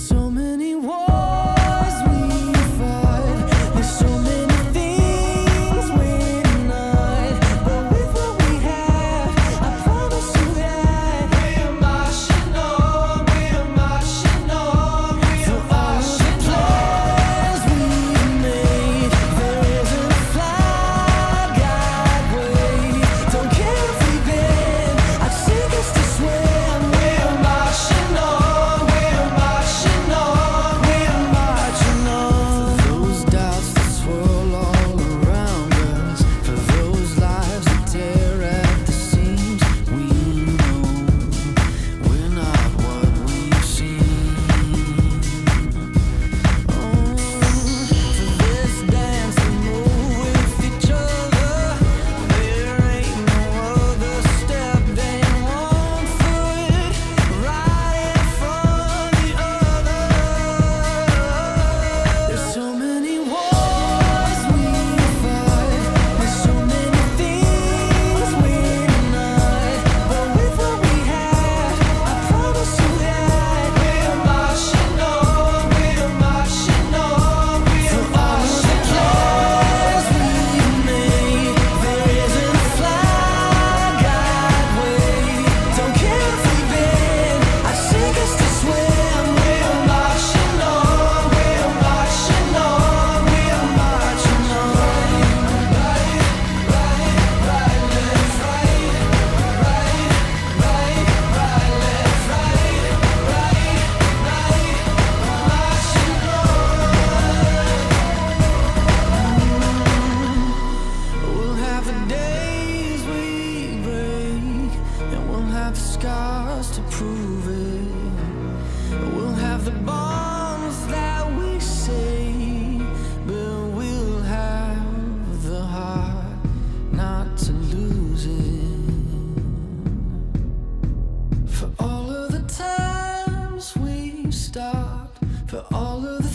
so many walls scars to prove it. We'll have the bombs that we say, but we'll have the heart not to lose it. For all of the times we stopped, for all of the